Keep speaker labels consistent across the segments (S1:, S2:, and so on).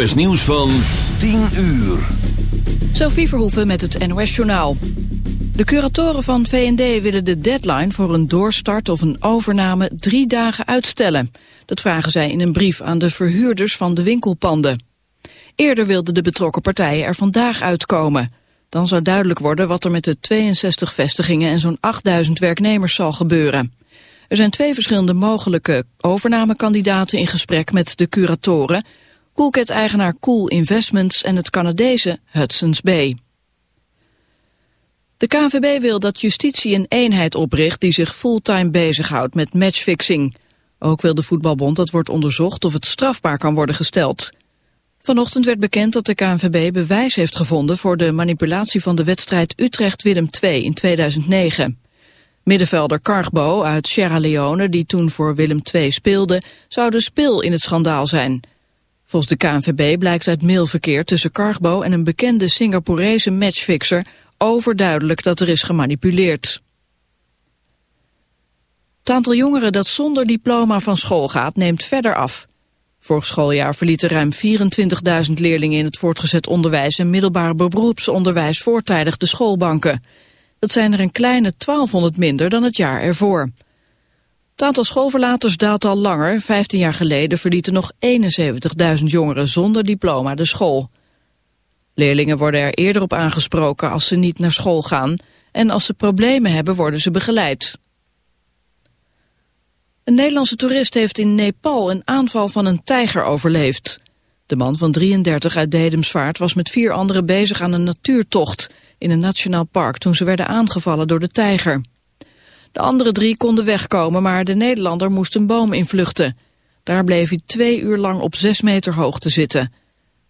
S1: NOS Nieuws van 10 uur.
S2: Sophie Verhoeven met het NOS Journaal. De curatoren van VND willen de deadline voor een doorstart of een overname drie dagen uitstellen. Dat vragen zij in een brief aan de verhuurders van de winkelpanden. Eerder wilden de betrokken partijen er vandaag uitkomen. Dan zou duidelijk worden wat er met de 62 vestigingen en zo'n 8000 werknemers zal gebeuren. Er zijn twee verschillende mogelijke overnamekandidaten in gesprek met de curatoren... Coolcat-eigenaar Cool Investments en het Canadese Hudson's Bay. De KNVB wil dat justitie een eenheid opricht die zich fulltime bezighoudt met matchfixing. Ook wil de voetbalbond dat wordt onderzocht of het strafbaar kan worden gesteld. Vanochtend werd bekend dat de KNVB bewijs heeft gevonden voor de manipulatie van de wedstrijd Utrecht-Willem II in 2009. Middenvelder Cargbo uit Sierra Leone, die toen voor Willem II speelde, zou de spil in het schandaal zijn. Volgens de KNVB blijkt uit mailverkeer tussen Cargbo en een bekende Singaporese matchfixer overduidelijk dat er is gemanipuleerd. Het aantal jongeren dat zonder diploma van school gaat neemt verder af. Vorig schooljaar verlieten ruim 24.000 leerlingen in het voortgezet onderwijs en middelbaar beroepsonderwijs voortijdig de schoolbanken. Dat zijn er een kleine 1200 minder dan het jaar ervoor. Het aantal schoolverlaters daalt al langer. 15 jaar geleden verlieten nog 71.000 jongeren zonder diploma de school. Leerlingen worden er eerder op aangesproken als ze niet naar school gaan... en als ze problemen hebben worden ze begeleid. Een Nederlandse toerist heeft in Nepal een aanval van een tijger overleefd. De man van 33 uit Dedemsvaart was met vier anderen bezig aan een natuurtocht... in een nationaal park toen ze werden aangevallen door de tijger. De andere drie konden wegkomen, maar de Nederlander moest een boom invluchten. Daar bleef hij twee uur lang op zes meter hoogte zitten.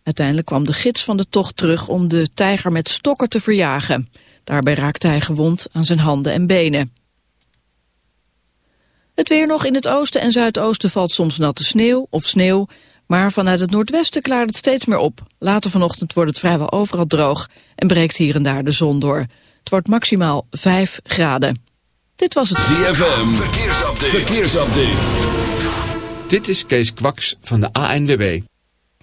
S2: Uiteindelijk kwam de gids van de tocht terug om de tijger met stokken te verjagen. Daarbij raakte hij gewond aan zijn handen en benen. Het weer nog in het oosten en zuidoosten valt soms natte sneeuw of sneeuw, maar vanuit het noordwesten klaart het steeds meer op. Later vanochtend wordt het vrijwel overal droog en breekt hier en daar de zon door. Het wordt maximaal 5 graden. Dit was het
S1: ZFM. Verkeersupdate. Verkeersupdate.
S3: Dit is Kees Kwaks van de ANWB.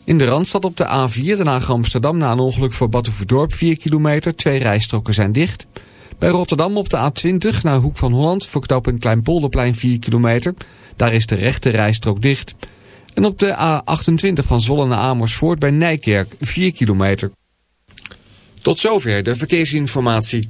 S3: In de Randstad op de A4 Den Haag Amsterdam na een ongeluk voor Batuverdorp 4 kilometer. Twee rijstroken zijn dicht. Bij Rotterdam op de A20 naar Hoek van Holland voor knooppunt Kleinpolderplein 4 kilometer. Daar is de rechte rijstrook dicht. En op de A28 van Zwolle naar Amersfoort bij Nijkerk 4 kilometer. Tot zover de verkeersinformatie.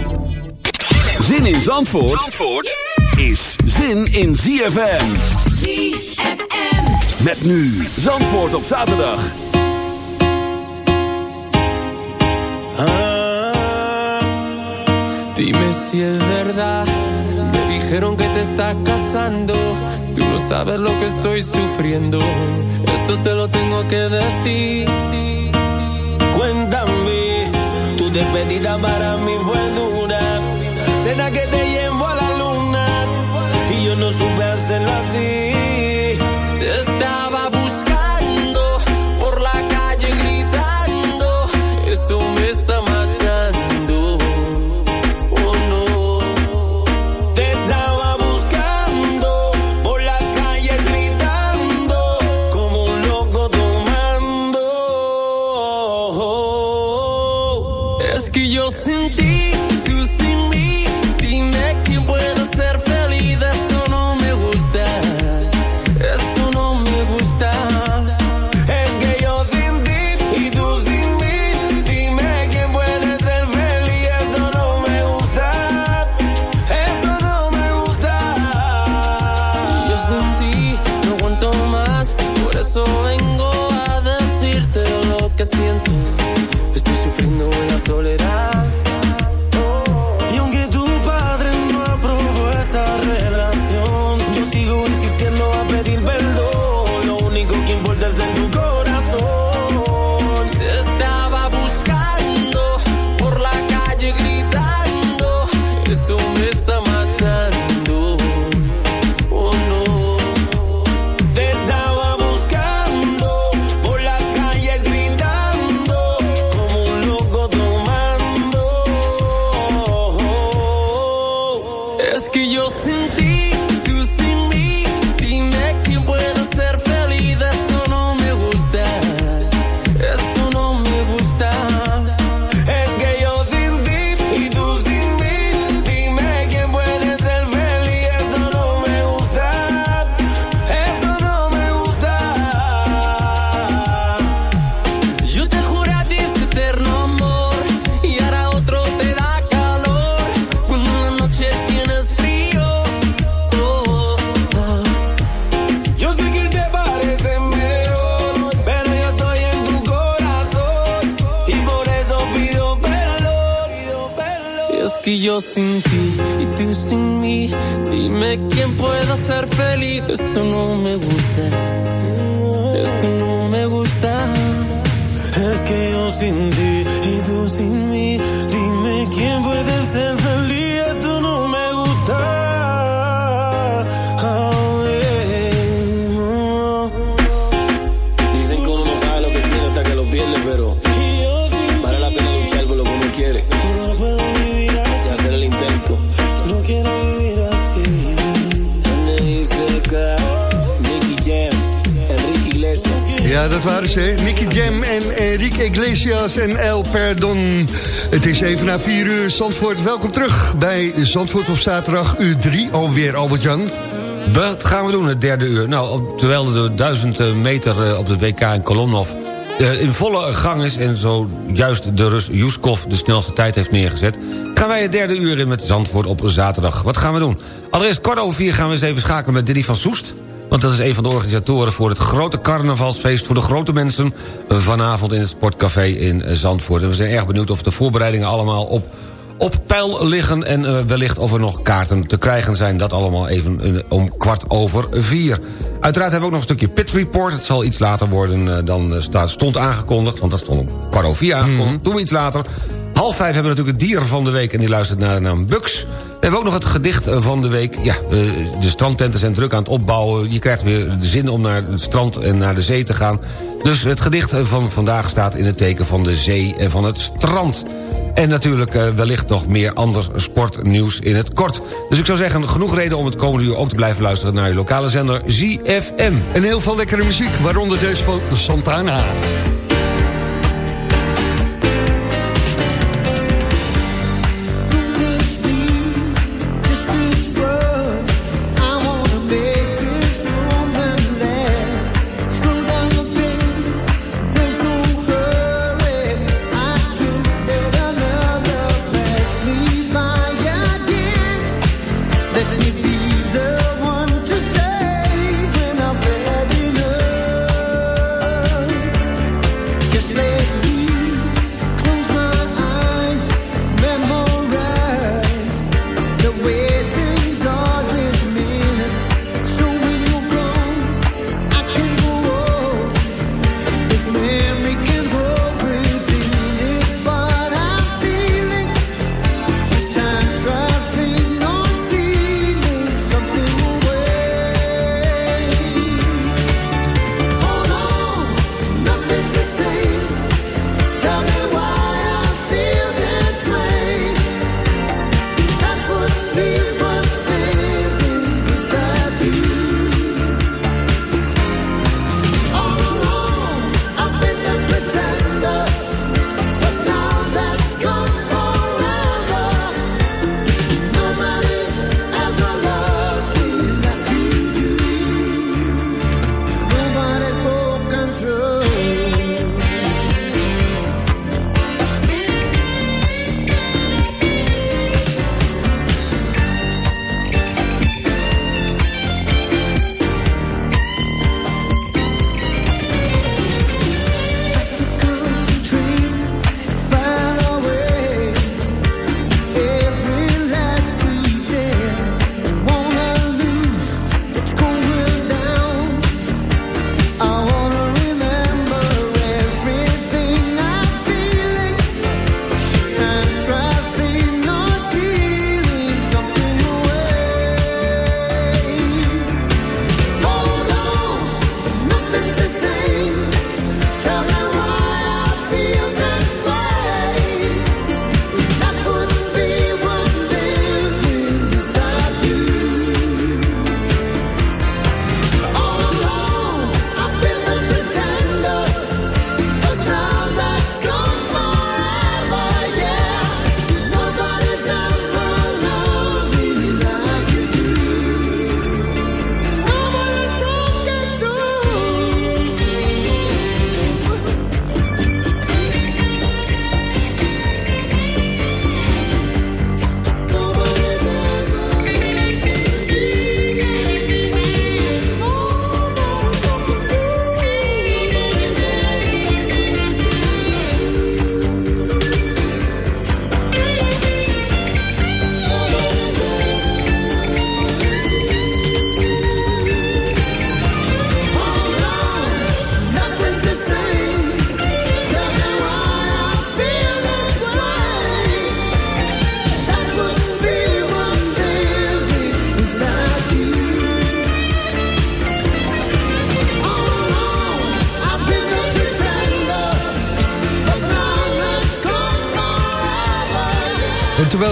S1: Zin in Zandvoort, Zandvoort is zin in ZFM.
S4: ZFM.
S1: Met nu Zandvoort op zaterdag.
S5: Dime si es verdad. Me dijeron que te estás casando. Tú no sabes lo que estoy sufriendo. Esto te lo tengo que decir.
S6: Cuéntame, tu despedida para mí fue dura. Cena que te llevo a la luna y yo no supe hacerlo así.
S7: Ja, dat waren ze. Nicky Jam en Enrique Iglesias en El Perdon. Het is even na 4 uur. Zandvoort, welkom terug bij Zandvoort op zaterdag, uur 3 alweer, Albert-Jan.
S8: Wat gaan we doen het derde uur? Nou, terwijl de 1000 meter eh, op de WK in Kolomnov eh, in volle gang is... en zo juist de Rus Juskov de snelste tijd heeft neergezet... gaan wij het derde uur in met Zandvoort op zaterdag. Wat gaan we doen? Allereerst kwart over vier gaan we eens even schakelen met Diddy van Soest... want dat is een van de organisatoren voor het grote carnavalsfeest... voor de grote mensen vanavond in het Sportcafé in Zandvoort. En we zijn erg benieuwd of de voorbereidingen allemaal op op peil liggen... en eh, wellicht of er nog kaarten te krijgen zijn. Dat allemaal even eh, om kwart over vier. Uiteraard hebben we ook nog een stukje pit report. Het zal iets later worden eh, dan stond aangekondigd... want dat stond om kwart over vier aangekondigd. Doen we iets later. Half vijf hebben we natuurlijk het dier van de week... en die luistert naar de naam Bux. We hebben ook nog het gedicht eh, van de week. Ja, eh, de strandtenten zijn druk aan het opbouwen. Je krijgt weer de zin om naar het strand en naar de zee te gaan. Dus het gedicht van vandaag staat in het teken van de zee en van het strand. En natuurlijk eh, wellicht nog meer ander sportnieuws in het kort. Dus ik zou zeggen, genoeg reden om het komende uur ook te blijven luisteren... naar je lokale zender ZFM.
S7: En heel veel lekkere muziek, waaronder deze van Santana.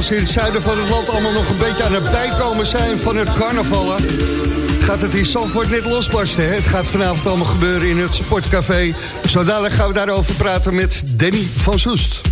S7: Ze in het zuiden van het land allemaal nog een beetje aan het bijkomen zijn van het carnavallen... gaat het in Zandvoort net losbarsten. Hè? Het gaat vanavond allemaal gebeuren in het Sportcafé. Zo gaan we daarover praten met Danny van Soest.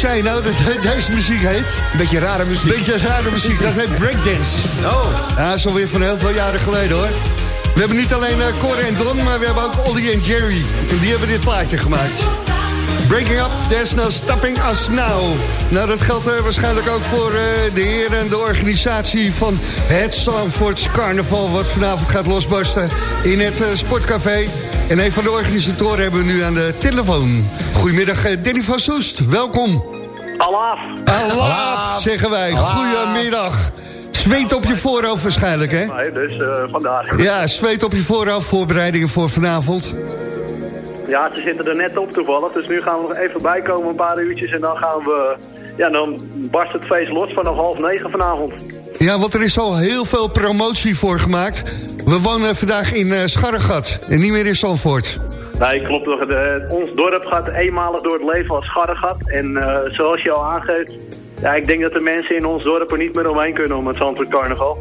S7: Hoe zei je nou dat deze muziek heet?
S8: Beetje rare muziek.
S7: Beetje rare muziek, dat heet breakdance.
S8: Oh.
S7: Ja, dat is alweer van heel veel jaren geleden hoor. We hebben niet alleen uh, Cor en Don, maar we hebben ook Ollie en Jerry. En die hebben dit plaatje gemaakt. Breaking up, there's no stopping us now. Nou, dat geldt uh, waarschijnlijk ook voor uh, de heren en de organisatie van het Zandvoorts Carnaval... wat vanavond gaat losbarsten in het uh, Sportcafé. En een van de organisatoren hebben we nu aan de telefoon. Goedemiddag, Danny van Soest, welkom.
S9: Alaaf.
S7: Alaaf, zeggen wij. Goedemiddag. Zweet op je voorhoofd waarschijnlijk, hè?
S9: Nee, dus uh, vandaar.
S7: Ja, zweet op je voorhoofd, voorbereidingen voor vanavond.
S9: Ja, ze zitten er net op toevallig. Dus nu gaan we nog even bijkomen, een paar uurtjes. En dan gaan we... Ja, dan barst het feest los vanaf half negen vanavond.
S7: Ja, want er is al heel veel promotie voor gemaakt. We wonen vandaag in eh Scharregat en niet meer in Zandvoort.
S9: Nee, klopt toch. De- ons dorp gaat eenmalig door het leven als scharregat. En eh, zoals je al aangeeft... Ja, ik denk dat de mensen in ons dorp er niet meer omheen kunnen om het Zandvoort Carnaval.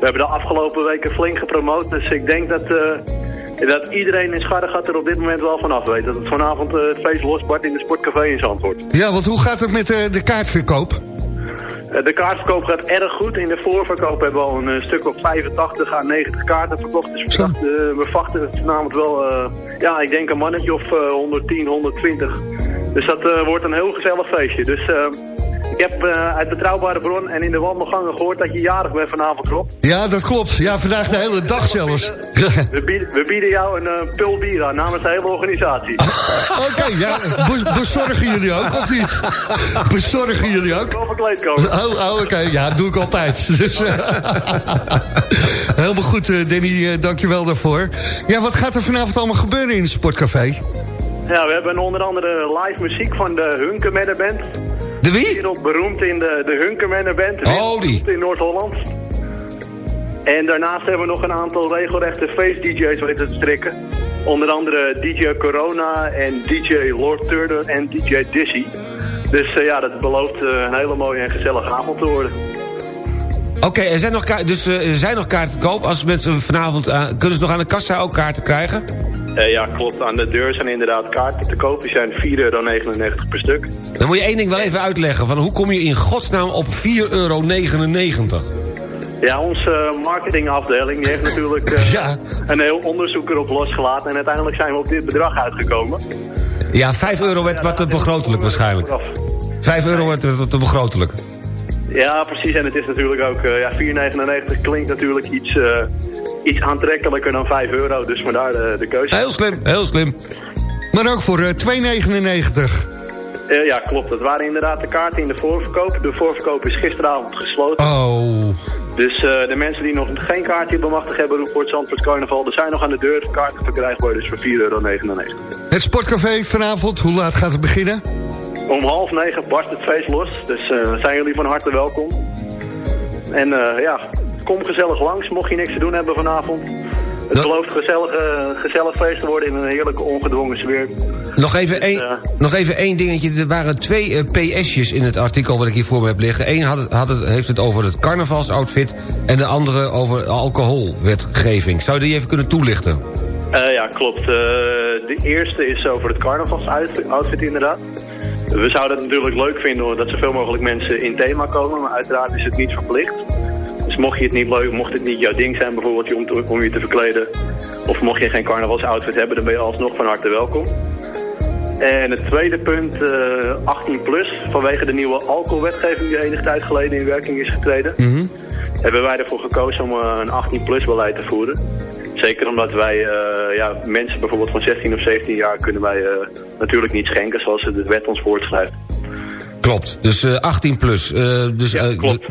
S9: We hebben de afgelopen weken flink gepromoot. Dus ik denk dat, eh, dat iedereen in Scharregat er op dit moment wel vanaf weet. Dat het vanavond eh, het feest losbart in de Sportcafé in Zandvoort.
S7: Ja, want hoe gaat het met eh, de kaartverkoop?
S9: Eh, De kaartverkoop gaat erg goed. In de voorverkoop hebben we al een stuk op 85 à 90 kaarten verkocht. Dus we, verwachten het vanavond wel, ja, ik denk een mannetje of eh, 110, 120. Dus dat wordt een heel gezellig feestje. Dus ik heb eh, uit betrouwbare bron en in de wandelgangen gehoord dat je jarig bent vanavond, Rob.
S7: Ja, dat klopt. Ja, vandaag de hele dag zelfs.
S9: We bieden, we bieden jou een pul bier aan namens de hele organisatie.
S7: Oké, ja, be- bezorgen jullie ook, of niet? Bezorgen jullie ook?
S9: Komen.
S7: Oh, oh oké. Ja, dat doe ik altijd. Dus, eh, helemaal goed, Danny. eh, Dank je wel daarvoor. Ja, wat gaat er vanavond allemaal gebeuren in het Sportcafé?
S9: Ja, we hebben onder andere live muziek van de Hunkemanner Band.
S7: De wie?
S9: Wereldberoemd in de, de Hunkemanner Band.
S8: Oh, die.
S9: In Noord-Holland. En daarnaast hebben we nog een aantal regelrechte face-dj's weten te strikken. Onder andere DJ Corona en DJ Lord Turner en DJ Dizzy. Dus eh, ja, dat belooft eh, een hele mooie en gezellige avond te worden.
S8: Oké, er zijn nog kaarten, dus eh, er zijn nog kaarten te koop. Als mensen vanavond, eh, kunnen ze nog aan de kassa ook kaarten krijgen?
S9: Eh, ja, klopt. Aan de deur zijn inderdaad kaarten te koop. Die zijn 4,99 euro per stuk.
S8: Dan moet je één ding wel even uitleggen. Van hoe kom je in godsnaam op 4,99 euro?
S9: Ja, onze marketingafdeling die heeft natuurlijk eh,
S7: Ja.
S9: een heel onderzoek erop losgelaten. En uiteindelijk zijn we op dit bedrag uitgekomen.
S8: Ja, 5 euro werd wat te begrotelijk waarschijnlijk. 5 euro werd het te begrotelijk.
S9: Ja, precies. En het is natuurlijk ook, eh, ja, 4,99 klinkt natuurlijk iets, eh, iets aantrekkelijker dan 5 euro. Dus vandaar de, de keuze.
S8: Heel slim, heel slim.
S7: Maar ook voor eh, 2,99.
S9: Eh, ja, klopt. Dat waren inderdaad de kaarten in de voorverkoop. De voorverkoop is gisteravond gesloten.
S7: Oh.
S9: Dus de mensen die nog geen kaartje bemachtigd hebben voor het Zandvoort Carnaval... er zijn nog aan de deur kaarten verkrijgbaar, dus voor 4,99 euro.
S7: Het Sportcafé vanavond, hoe laat gaat het beginnen?
S9: Om half negen barst het feest los, dus eh, zijn jullie van harte welkom. En eh, ja, kom gezellig langs, mocht je niks te doen hebben vanavond. Het
S8: Dat-
S9: belooft gezellig, eh, gezellig feest te worden in een heerlijke ongedwongen sfeer.
S8: Nog even, één,
S9: eh,
S8: nog even één dingetje. Er waren twee eh, PS'jes in het artikel wat ik hier voor me heb liggen. Eén had het, had het, heeft het over het carnavalsoutfit... en de andere over alcoholwetgeving. Zou je die even kunnen toelichten?
S9: Ja, klopt. De eerste is over het carnavalsoutfit inderdaad. We zouden het natuurlijk leuk vinden hoor, dat zoveel mogelijk mensen in thema komen, maar uiteraard is het niet verplicht. Dus mocht je het niet leuk, mocht het niet jouw ding zijn bijvoorbeeld om, te- om je te verkleden, of mocht je geen carnavalsoutfit hebben, dan ben je alsnog van harte welkom. En het tweede punt, eh 18 plus, vanwege de nieuwe alcoholwetgeving die enige tijd geleden in werking is getreden, hebben wij ervoor gekozen om eh, een 18 plus beleid te voeren. Zeker omdat wij eh, ja, mensen bijvoorbeeld van 16 of 17 jaar kunnen wij eh, natuurlijk niet schenken zoals de wet ons voorschrijft.
S8: Klopt, dus eh, 18 plus. Eh, dus eh,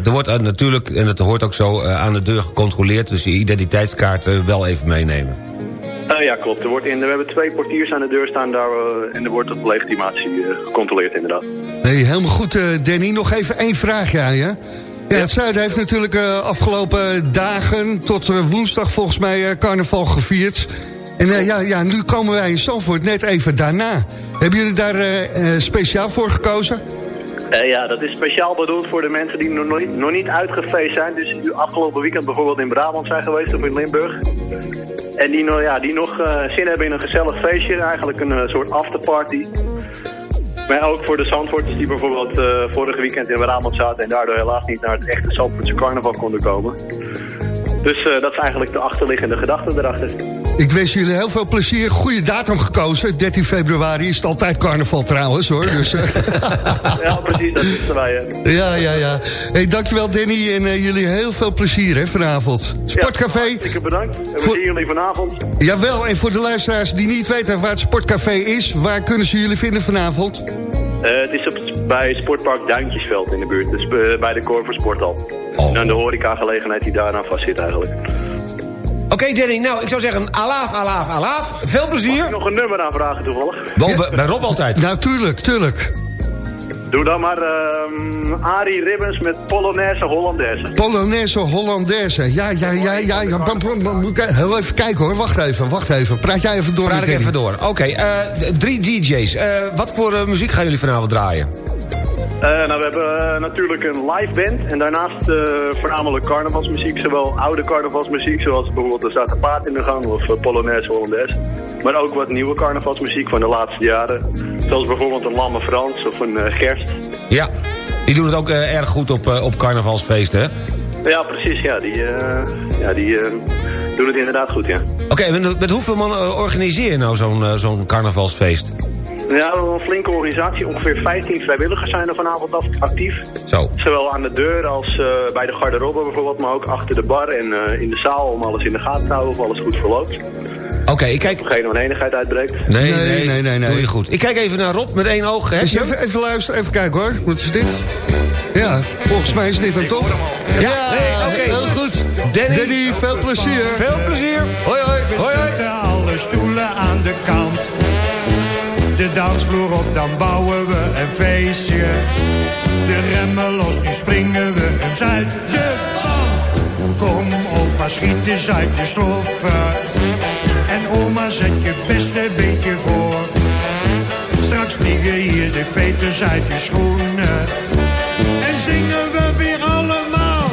S8: er wordt natuurlijk, en het hoort ook zo, aan de deur gecontroleerd... dus je identiteitskaart wel even meenemen.
S9: Ja, klopt. Er wordt in, we hebben twee portiers aan de deur staan daar, eh, en er wordt op legitimatie gecontroleerd inderdaad.
S7: Nee, helemaal goed, eh, Danny. Nog even één vraagje aan je. Ja, het Zuiden heeft natuurlijk uh, afgelopen dagen tot uh, woensdag volgens mij uh, carnaval gevierd. En ja, ja, nu komen wij in Zandvoort net even daarna. Hebben jullie daar speciaal voor gekozen?
S9: Ja, dat is speciaal bedoeld voor de mensen die nog niet, nog niet uitgefeest zijn. Dus die afgelopen weekend bijvoorbeeld in Brabant zijn geweest of in Limburg. En die, nog, ja, die nog zin hebben in een gezellig feestje, eigenlijk een soort afterparty. Maar ook voor de Zandvoorters die bijvoorbeeld uh, vorige weekend in Brabant zaten... en daardoor helaas niet naar het echte Zandvoortse carnaval konden komen. Dus uh, dat is eigenlijk de achterliggende gedachte erachter.
S7: Ik wens jullie heel veel plezier. Goede datum gekozen. 13 februari is het altijd carnaval trouwens hoor. Dus, uh...
S9: ja, precies. Dat wij. Hè.
S7: Ja, ja, ja. Hey, dankjewel Danny en uh, jullie heel veel plezier hè, vanavond. Sportcafé.
S9: Ja, hartstikke bedankt. En we voor... zien jullie vanavond.
S7: Jawel, en voor de luisteraars die niet weten waar het Sportcafé is... waar kunnen ze jullie vinden vanavond?
S9: Uh, het is op, bij Sportpark Duintjesveld in de buurt. Dus uh, bij de Corver Sporthal. Oh. En de horecagelegenheid die daaraan vast zit eigenlijk.
S8: Oké, Danny, nou, ik zou zeggen, alaaf, alaaf, alaaf. Veel
S9: Mag ik
S8: plezier.
S9: nog een nummer aanvragen toevallig?
S8: Wel, bij- bij Rob altijd.
S7: Nou, tuurlijk, tuurlijk.
S9: Doe dan maar ehm Arie Ribbons met Polonaise Hollandaise.
S7: Polonaise Hollandaise. Ja, ja, ja, ja. ja. Bam, bam, bam. Moet ik Heel even kijken hoor. Wacht even, wacht even. Praat jij even door
S8: Praat ik even door. Oké, eh, drie DJ's. Eh, wat voor eh, muziek gaan jullie vanavond draaien?
S9: Eh, nou, we hebben natuurlijk een live band en daarnaast eh, voornamelijk carnavalsmuziek. Zowel oude carnavalsmuziek, zoals bijvoorbeeld de Zwarte Paard in de Gang of Polonaise Hollandaise. Maar ook wat nieuwe carnavalsmuziek van de laatste jaren. Zoals bijvoorbeeld een Lamme Frans of een eh, Gerst.
S8: Ja, die doen het ook eh, erg goed op, eh, op carnavalsfeesten, hè?
S9: Ja, precies. Ja, die, ja, die doen het inderdaad goed, ja.
S8: Oké, met, met hoeveel man eh, organiseer je nou zo'n zo'n carnavalsfeest?
S9: Ja, we hebben een flinke organisatie. Ongeveer 15 vrijwilligers zijn er vanavond af- actief.
S8: Zo.
S9: Zowel aan de deur als eh, bij de garderobe bijvoorbeeld, maar ook achter de bar en eh, in de zaal om alles in de gaten te houden of alles goed verloopt.
S8: Oké, ik kijk...
S9: Of geen oneenigheid uitbreekt.
S8: Nee,
S7: Nee,
S8: nee,
S7: nee, nee, nee.
S8: Doe je goed. Ik kijk even naar Rob met één oog. Hè,
S7: Dus even, even luisteren, even kijken hoor. Wat is dit? Ja, volgens mij is dit hem toch?
S8: Ja, nee, oké.
S7: Heel goed.
S8: Danny.
S7: Danny, veel plezier.
S8: Veel plezier.
S7: Hoi, hoi.
S10: We
S8: Hoi, hoi.
S10: zetten alle stoelen aan de kant. De dansvloer op, dan bouwen we een feestje. De remmen los, nu springen we eens uit de band. Kom opa, schiet eens uit je sloffen. En oma, zet je beste beentje voor. Straks vliegen hier de veters uit je schoenen. En zingen we weer allemaal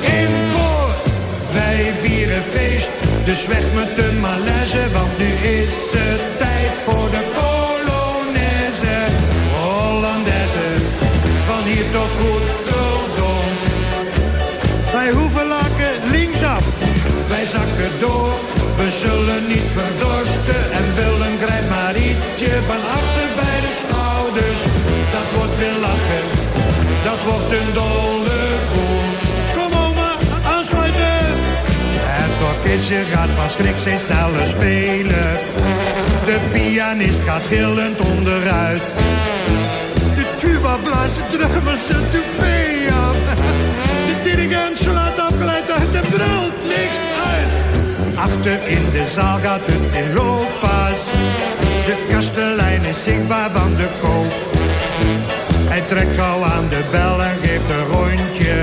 S10: in koor. Wij vieren feest, dus weg met de malaise. Want nu is het tijd voor de Rotterdam. Wij hoeven laken linksaf, wij zakken door. We zullen niet verdorsten en willen grijp maar ietsje van achter bij de schouders. Dat wordt weer lachen, dat wordt een dolle boel. Kom oma, aansluiten. Het orkestje gaat van schrik steeds sneller spelen. De pianist gaat gillend onderuit. Tuba blaast de drummers zijn toupee af. De dirigent slaat afgeleid uit de brult licht uit. Achter in de zaal gaat het in looppas. De kastelein is zichtbaar van de koop. Hij trekt gauw aan de bel en geeft een rondje.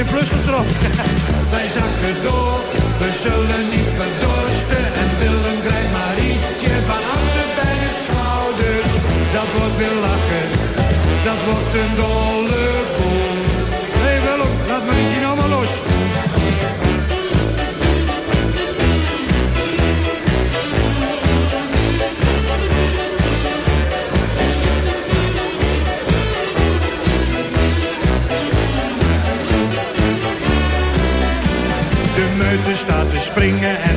S10: Je in flustertrap. Wij zakken door, we zullen niet verdorsten. En willen grijp maar ietsje van achter bij de schouders. Dat wordt weer lachen, dat wordt een dolle Staat te springen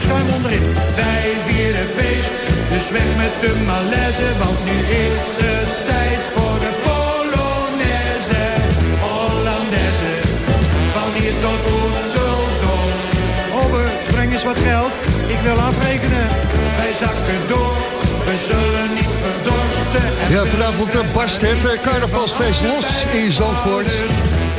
S10: schuim onderin. Wij vieren feest, dus weg met de malaise. Want nu is het tijd voor de Polonaise. Hollandaise, van hier tot Rotterdam. Obbe, breng eens wat geld, ik wil afrekenen. Wij zakken door, we zullen niet verdorsten. En
S7: Ja, vanavond eh, barst het eh, carnavalsfeest los in Zandvoort.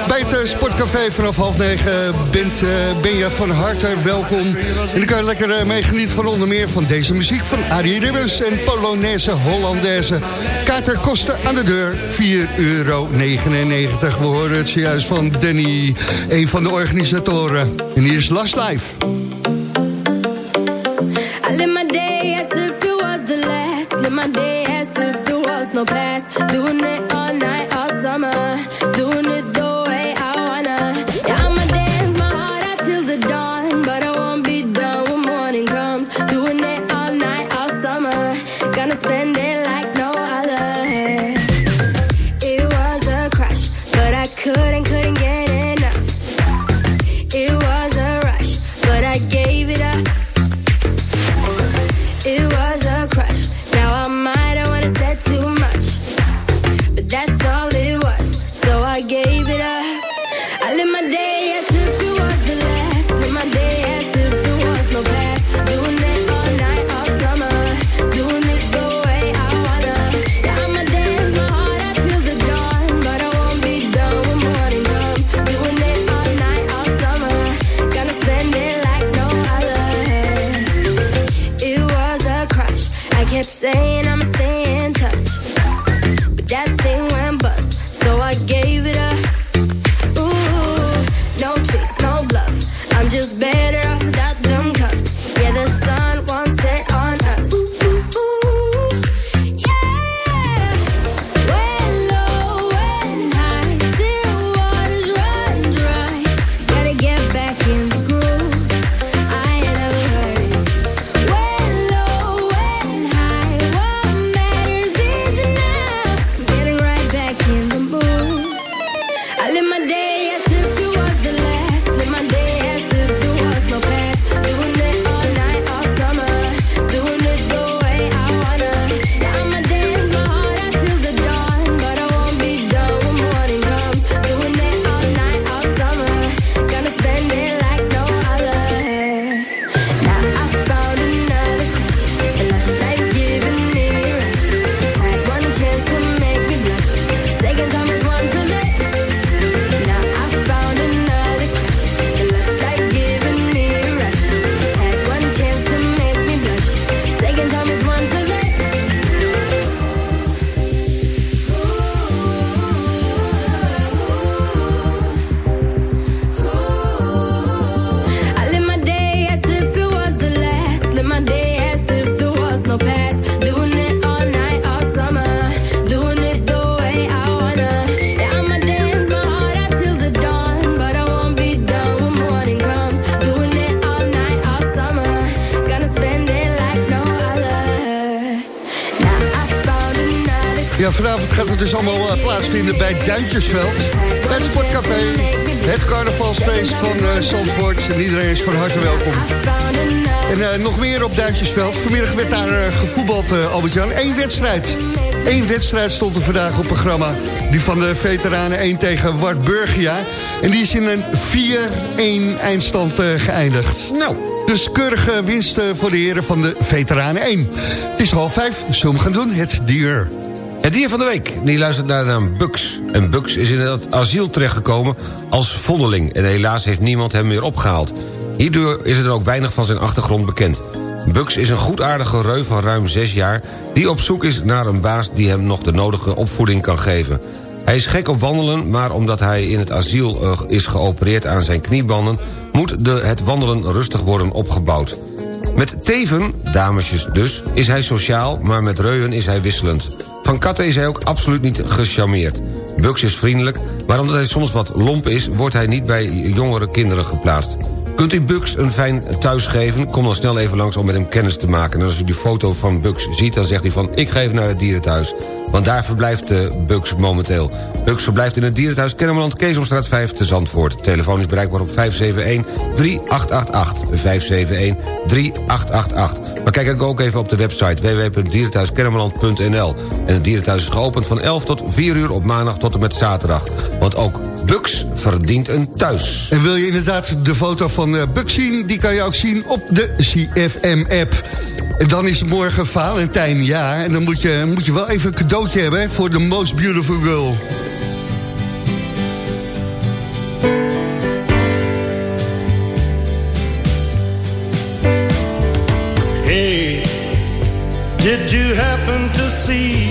S7: Bij het eh, Sportcafé vanaf half negen bent, eh, ben je van harte welkom. En dan kan je lekker eh, meegenieten van onder meer van deze muziek... van Arie Ribbers en Polonaise Hollandaise. Kaarten kosten aan de deur 4,99 euro. We horen het zojuist van Danny, een van de organisatoren. En hier
S11: is Last Life.
S7: Vanavond gaat het dus allemaal eh, plaatsvinden bij Duintjesveld. Het Sportcafé, het carnavalsfeest van Zandvoort. En iedereen is van harte welkom. En eh, nog meer op Duintjesveld. Vanmiddag werd daar eh, gevoetbald, eh, Albert-Jan. Eén wedstrijd. Eén wedstrijd stond er vandaag op programma. Die van de veteranen 1 tegen Wartburgia. En die is in een 4-1 eindstand geëindigd.
S8: Nou.
S7: Dus keurige winst voor de heren van de veteranen 1. Het is half vijf, zullen we gaan doen? Het dier.
S8: Het dier van de week, die luistert naar de naam Bux. En Bux is in het asiel terechtgekomen als vondeling... en helaas heeft niemand hem meer opgehaald. Hierdoor is er ook weinig van zijn achtergrond bekend. Bux is een goedaardige reu van ruim zes jaar... die op zoek is naar een baas die hem nog de nodige opvoeding kan geven. Hij is gek op wandelen, maar omdat hij in het asiel eh, is geopereerd aan zijn kniebanden... moet de, het wandelen rustig worden opgebouwd. Met teven, damesjes dus, is hij sociaal, maar met reuën is hij wisselend. Van katten is hij ook absoluut niet gecharmeerd. Bux is vriendelijk, maar omdat hij soms wat lomp is... wordt hij niet bij jongere kinderen geplaatst. Kunt u Bux een fijn thuis geven? Kom dan snel even langs om met hem kennis te maken. En als u die foto van Bux ziet, dan zegt hij van... ik ga even naar het dierenthuis. Want daar verblijft uh, Bux momenteel. Bux verblijft in het dierenthuis Kennemerland, Keesomstraat 5 te Zandvoort. Telefoon is bereikbaar op 571-3888. 571-3888. Maar kijk ook even op de website www.dierenthuiskennemerland.nl. En het dierenthuis is geopend van 11 tot 4 uur op maandag tot en met zaterdag. Want ook Bux verdient een thuis.
S7: En wil je inderdaad de foto van uh, Buck zien... die kan je ook zien op de CFM-app. En dan is morgen Valentijn, ja. En dan moet je, moet je wel even een cadeautje hebben... voor de most beautiful girl.
S12: Did you happen to see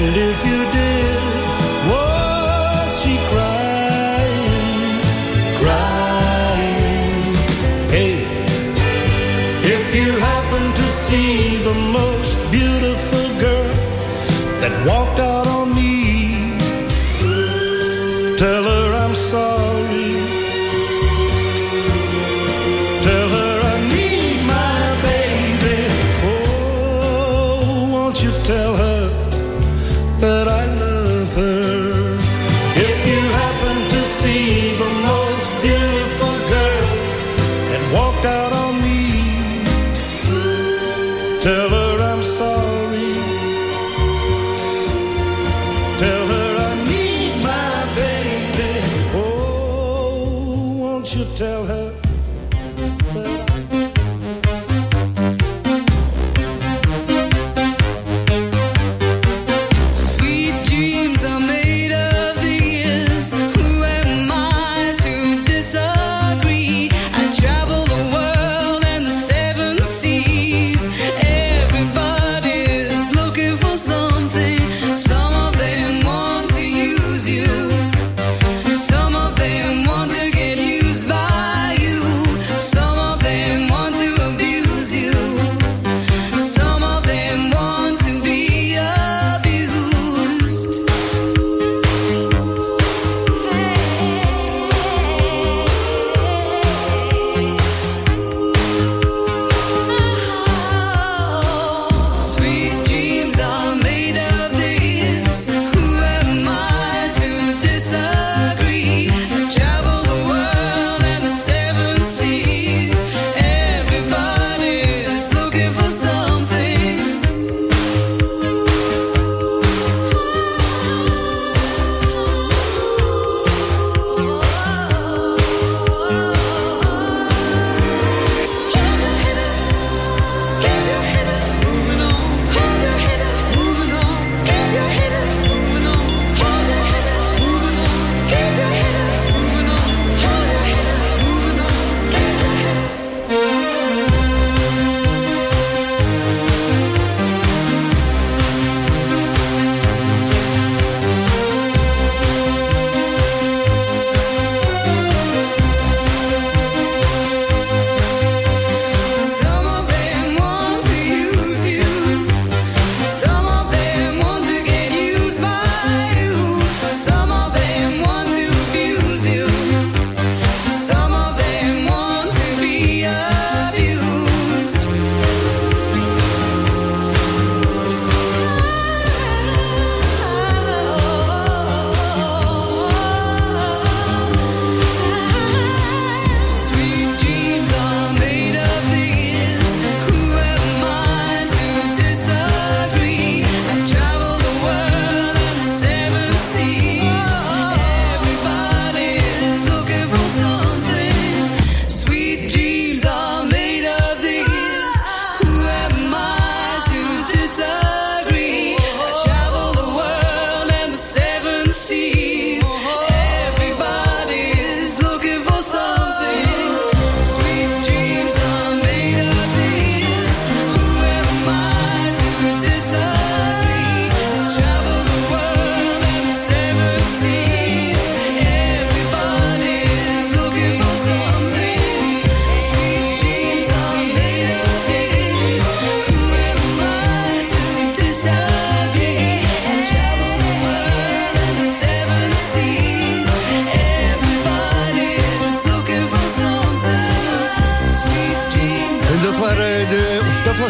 S12: And if you did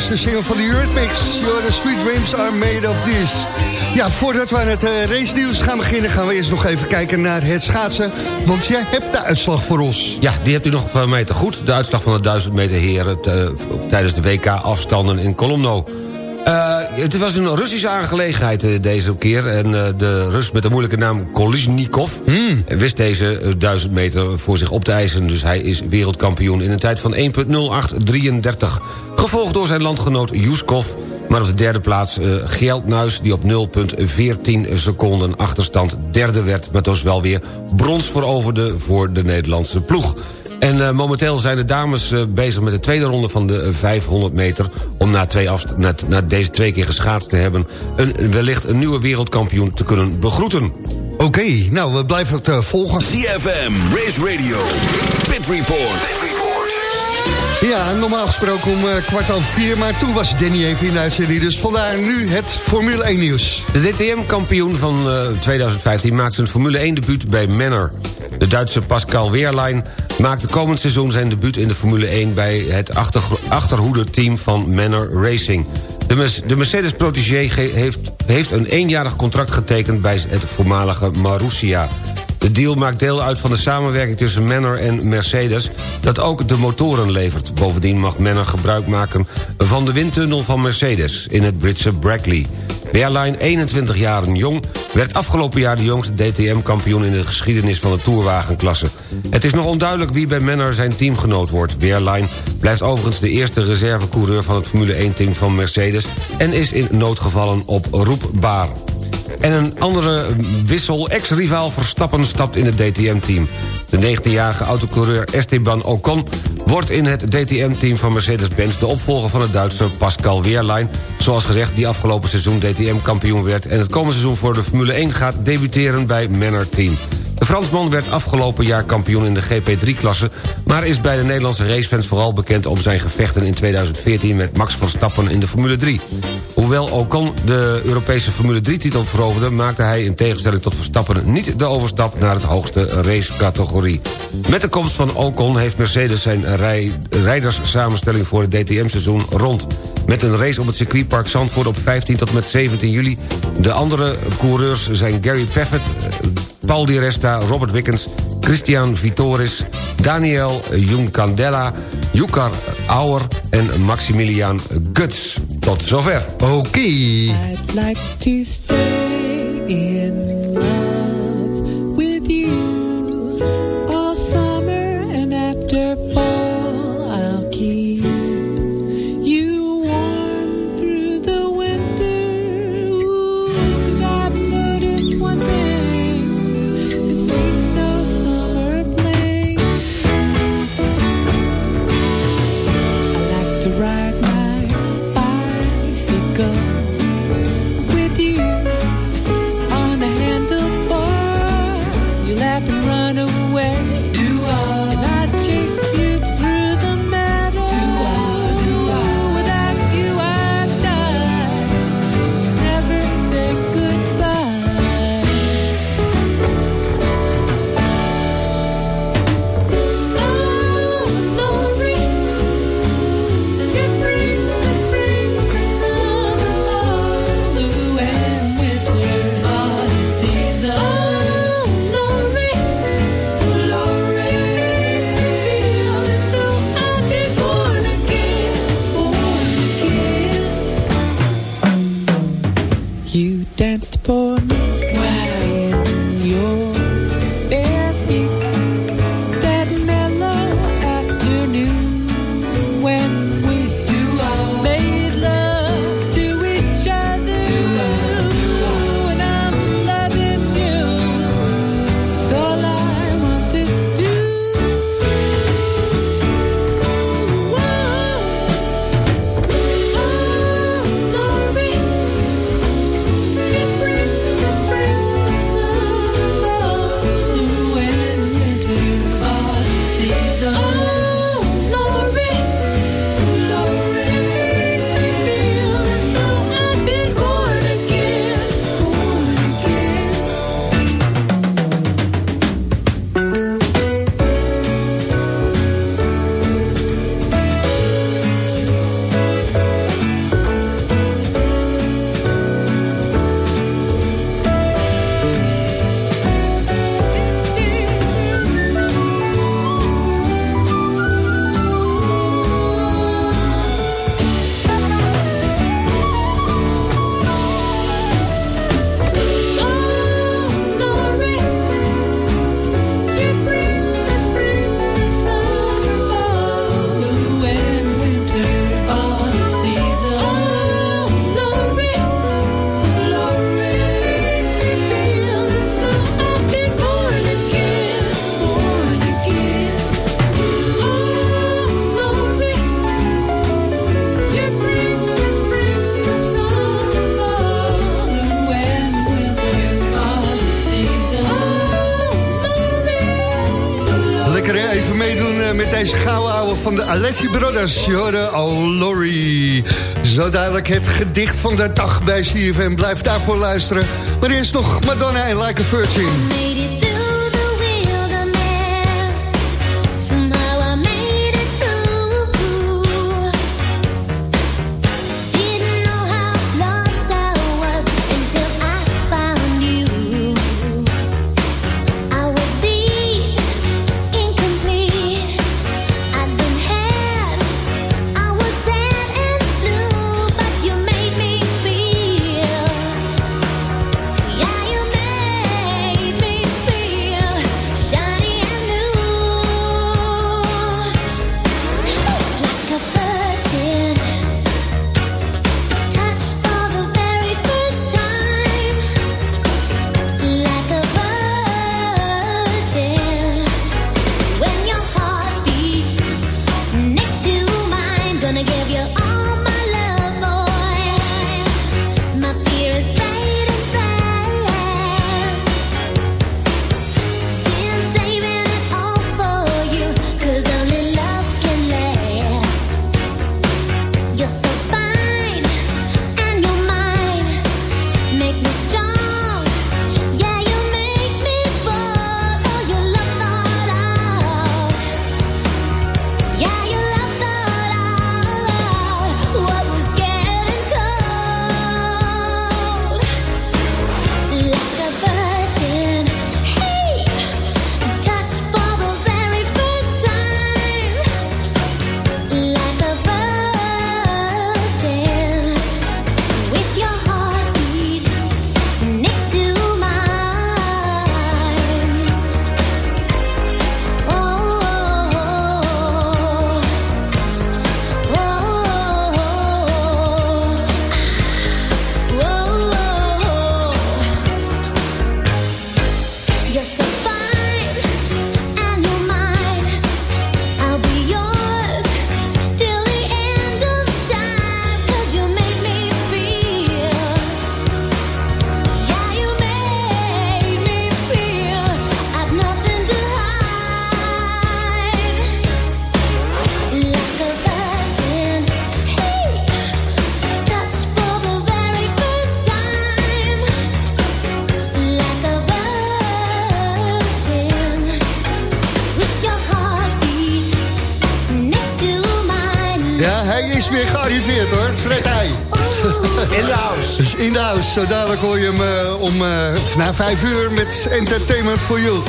S13: de single van de Eurythmics. Your the sweet dreams are made of this. Ja, voordat we aan het uh, race nieuws gaan beginnen... gaan we eerst nog even kijken naar het schaatsen. Want jij hebt de uitslag voor ons.
S8: Ja, die hebt u nog van mij te goed. De uitslag van de 1000 meter heren te- tijdens de WK-afstanden in Colomno. Eh, het was een Russische aangelegenheid eh, deze keer. En eh, de Rus met de moeilijke naam Koliznikov... wist deze eh, 1000 meter voor zich op te eisen. Dus hij is wereldkampioen in een tijd van 1.08.33. Gevolgd door zijn landgenoot Yuskov... Maar op de derde plaats uh, Geldnuis die op 0,14 seconden achterstand derde werd... maar dus wel weer brons veroverde voor de Nederlandse ploeg. En uh, momenteel zijn de dames uh, bezig met de tweede ronde van de uh, 500 meter... om na, twee na, na deze twee keer geschaatst te hebben... Een, wellicht een nieuwe wereldkampioen te kunnen begroeten.
S13: Oké, nou, we blijven het uh, volgen.
S1: CFM, Race Radio, Pit Report.
S13: Ja, normaal gesproken om uh, kwart over vier, maar toen was Danny even in de uitzending. Dus vandaar nu het Formule 1 nieuws.
S8: De DTM-kampioen van uh, 2015 maakt zijn Formule 1 debuut bij Manor. De Duitse Pascal Wehrlein maakte komend seizoen zijn debuut in de Formule 1... bij het achter, achterhoede-team van Manor Racing. De, de Mercedes-protégé heeft, heeft een eenjarig contract getekend... bij het voormalige Marussia. De deal maakt deel uit van de samenwerking tussen Manor en Mercedes... dat ook de motoren levert. Bovendien mag Manor gebruik maken van de windtunnel van Mercedes... in het Britse Brackley. Wehrlein, 21 jaar jong, werd afgelopen jaar de jongste DTM-kampioen... in de geschiedenis van de Tourwagenklasse. Het is nog onduidelijk wie bij Manor zijn teamgenoot wordt. Wehrlein blijft overigens de eerste reservecoureur... van het Formule 1-team van Mercedes... en is in noodgevallen oproepbaar. En een andere wissel, ex-rivaal Verstappen, stapt in het DTM-team. De 19-jarige autocoureur Esteban Ocon wordt in het DTM-team van Mercedes-Benz... de opvolger van het Duitse Pascal Wehrlein... zoals gezegd, die afgelopen seizoen DTM-kampioen werd... en het komende seizoen voor de Formule 1 gaat debuteren bij Manor Team. De Fransman werd afgelopen jaar kampioen in de GP3-klasse... maar is bij de Nederlandse racefans vooral bekend om zijn gevechten in 2014... met Max Verstappen in de Formule 3. Hoewel Ocon de Europese Formule 3-titel veroverde... maakte hij in tegenstelling tot Verstappen niet de overstap naar het hoogste racecategorie. Met de komst van Ocon heeft Mercedes zijn rij, rijderssamenstelling voor het DTM-seizoen rond. Met een race op het circuitpark Zandvoort op 15 tot met 17 juli. De andere coureurs zijn Gary Paffett, Paul Di Resta, Robert Wickens... Christian Vitoris, Daniel Juncandela, Jukar Auer en Maximilian Guts. Tot zover.
S13: Oké. Okay.
S14: Alessi Brothers. Je hoorde Oh Lorry. Zo dadelijk het gedicht van de dag bij CFM. Blijf daarvoor luisteren. Maar eerst nog Madonna en Like a Virgin. Zo dadelijk hoor je hem eh, om eh na vijf uur met Entertainment for You.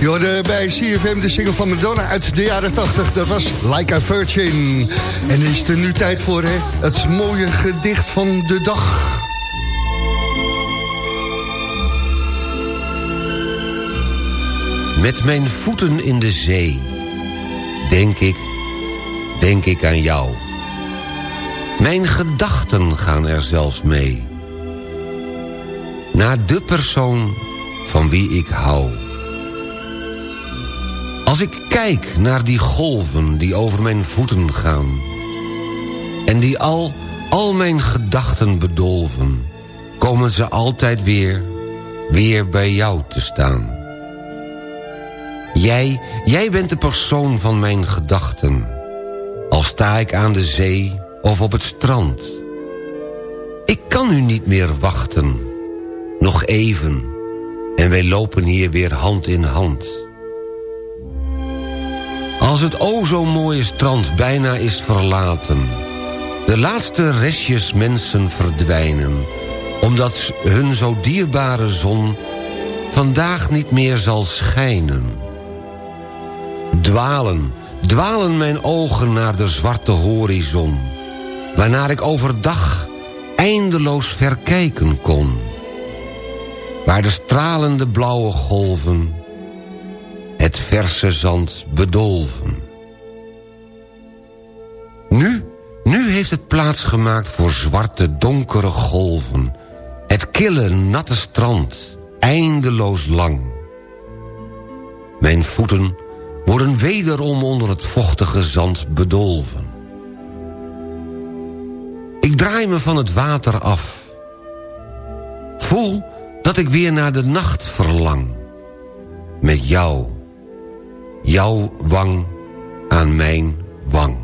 S14: Je hoorde bij CFM de single van Madonna uit de jaren 80. Dat was Like a Virgin. En is er nu tijd voor hè? het mooie gedicht van de dag.
S8: Met mijn voeten in de zee, denk ik, denk ik aan jou. Mijn gedachten gaan er zelfs mee. Naar de persoon van wie ik hou. Als ik kijk naar die golven die over mijn voeten gaan... en die al, al mijn gedachten bedolven... komen ze altijd weer, weer bij jou te staan. Jij, jij bent de persoon van mijn gedachten. Al sta ik aan de zee of op het strand. Ik kan u niet meer wachten. Nog even. En wij lopen hier weer hand in hand. Als het o zo mooie strand bijna is verlaten... de laatste restjes mensen verdwijnen... omdat hun zo dierbare zon vandaag niet meer zal schijnen... Dwalen, dwalen mijn ogen naar de zwarte horizon... waarnaar ik overdag eindeloos verkijken kon. Waar de stralende blauwe golven het verse zand bedolven. Nu, nu heeft het plaats gemaakt voor zwarte donkere golven... het kille natte strand, eindeloos lang. Mijn voeten worden wederom onder het vochtige zand bedolven. Ik draai me van het water af. Voel dat ik weer naar de nacht verlang. Met jou, jouw wang aan mijn wang.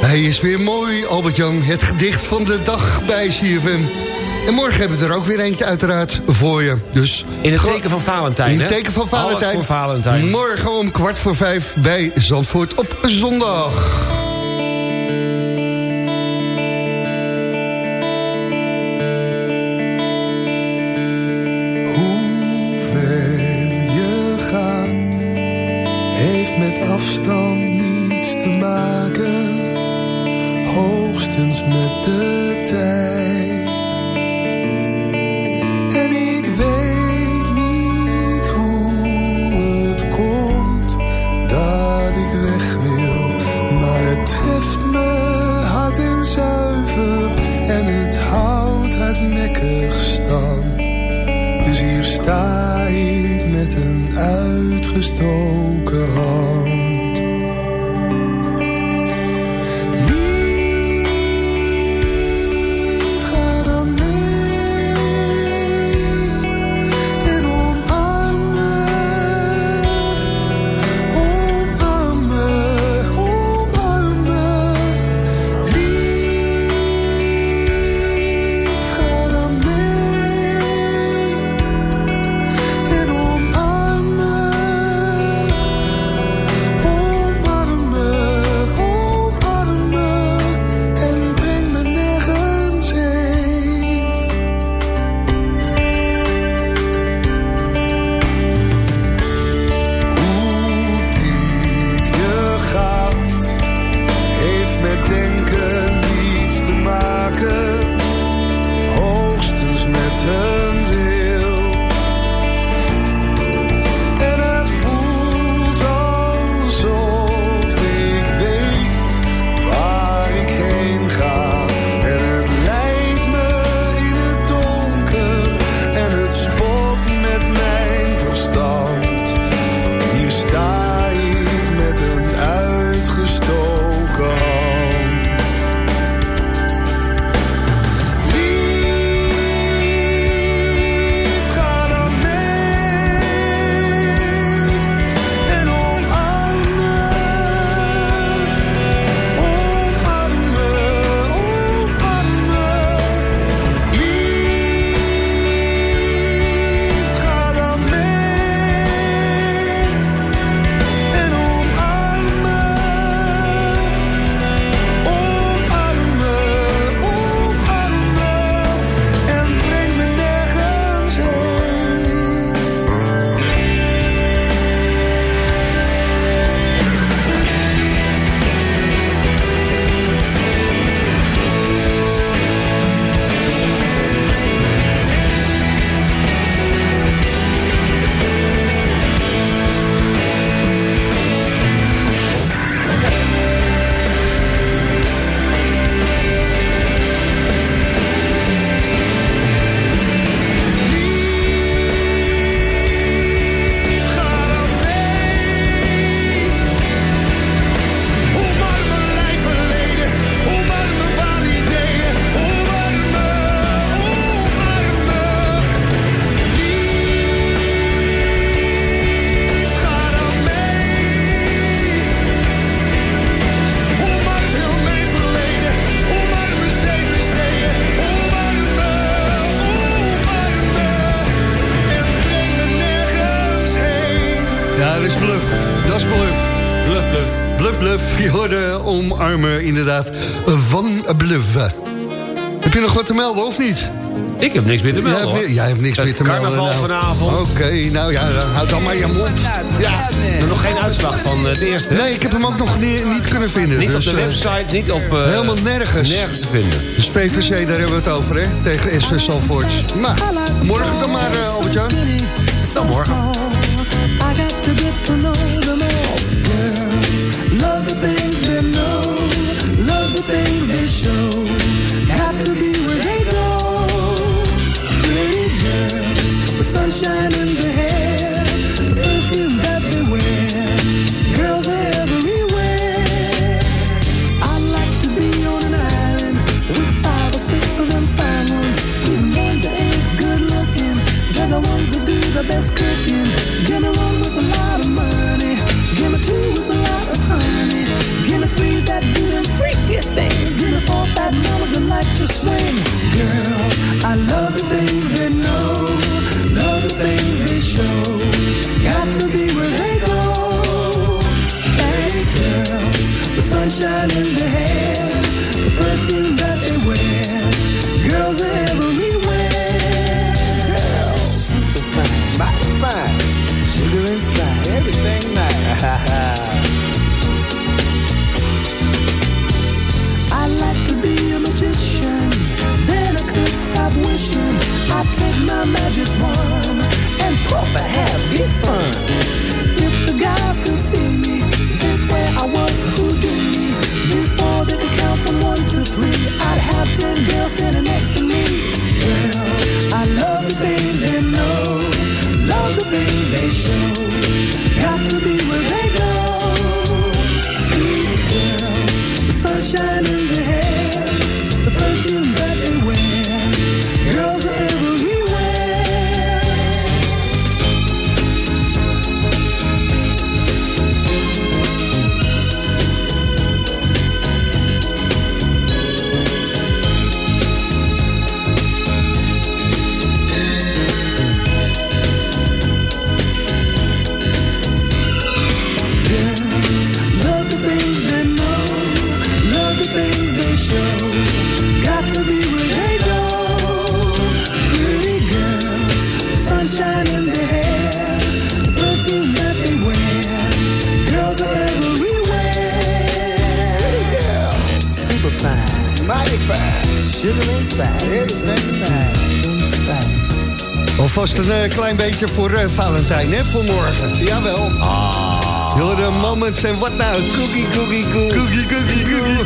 S15: Hij is weer mooi, Albert-Jan. Het gedicht van de dag bij. En morgen hebben we er ook weer eentje uiteraard voor je. Dus
S8: In het teken van Valentijn,
S15: In het teken van Valentijn.
S8: Valentijn.
S15: Morgen om kwart voor vijf bij Zandvoort op zondag. Inderdaad van Bluff. Heb je nog wat te melden of niet?
S8: Ik heb niks meer te melden,
S15: Jij hebt, jij hebt niks
S8: Het
S15: meer te melden.
S8: carnaval
S15: nou.
S8: vanavond.
S15: Oké, nou ja, houd dan maar je mond. Ja.
S8: Er nog geen uitslag van eh, de eerste.
S15: Nee, ik heb hem ook nog niet, niet kunnen vinden.
S8: Niet
S15: dus,
S8: op de
S15: eh,
S8: website, niet op... eh,
S15: Helemaal nergens.
S8: Nergens te vinden.
S15: Dus VVC, daar hebben we het over, hè? Tegen SV Salvoort. Nou, morgen dan maar, eh, Albert-Jan.
S8: Dan morgen.
S16: I got to get to know them all. Girls, love the sunshine in the head.
S7: Alvast een eh, klein beetje voor eh, Valentijn, hè, voor morgen. Jawel. Ah. Your moments en wat nou? Cookie, cookie, cookie. Cookie, cookie, cookie,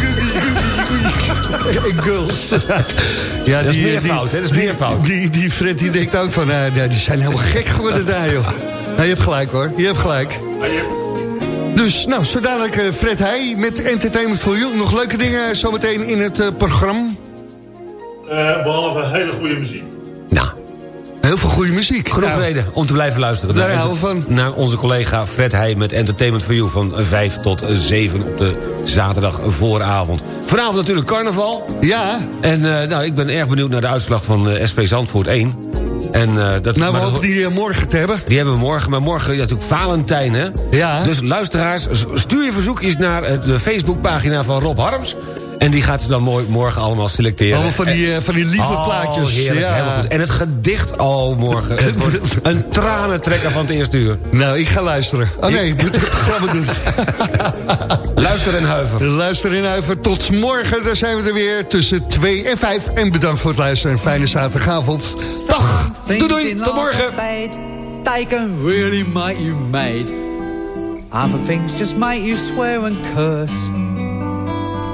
S7: cookie. Girls. ja,
S8: Dat is meervoud, hè? Dat is
S7: die-
S8: meervoud.
S7: Die, die Fred die denkt ook van, eh, nee, die zijn helemaal gek geworden daar, joh. Ja, je hebt gelijk, hoor. Je hebt gelijk. Dus, nou, zo dadelijk eh, Fred Heij met Entertainment for You. Nog leuke dingen zometeen in het eh, programma.
S17: Eh, behalve hele goede muziek.
S7: Veel goede muziek.
S8: genoeg
S7: Nou,
S8: reden om te blijven luisteren.
S7: Daar
S8: Naar
S7: houden van.
S8: Naar onze collega Fred Heij met Entertainment for You... van 5 tot 7 op de zaterdag vooravond. Vanavond natuurlijk carnaval.
S7: Ja.
S8: En eh, nou, ik ben erg benieuwd naar de uitslag van eh, SV Zandvoort 1. En, eh, dat,
S7: Nou, we hopen die morgen te hebben.
S8: Die hebben we morgen, maar morgen ja, natuurlijk Valentijn, hè?
S7: Ja.
S8: Dus luisteraars, stuur je verzoekjes naar de Facebookpagina van Rob Harms. En die gaat ze dan mooi, morgen allemaal selecteren.
S7: Allemaal van die, eh, van die lieve
S8: oh,
S7: plaatjes.
S8: Heerlijk,
S7: Ja.
S8: helemaal goed. En het gedicht, oh, morgen. Het wordt een tranentrekker van het eerste uur.
S7: Nou, ik ga luisteren. Oh nee, ik moet het programma doen.
S8: Luister en huiver.
S7: Luister in Huiver. Tot morgen, dan zijn we er weer tussen 2 en 5. En bedankt voor het luisteren. Een fijne zaterdagavond. Dag. Doei doei. Tot morgen.
S18: They can really make you mad. Other things just make you swear and curse.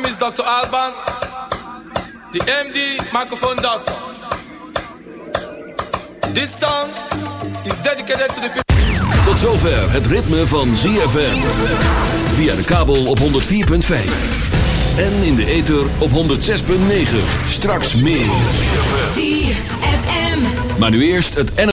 S19: Name is Dr. Alban, the MD microphone doctor. This song is dedicated to the people.
S1: Tot zover het ritme van ZFM. Via de kabel op 104.5. En in de ether op 106.9. Straks meer.
S4: ZFM.
S1: Maar nu eerst het N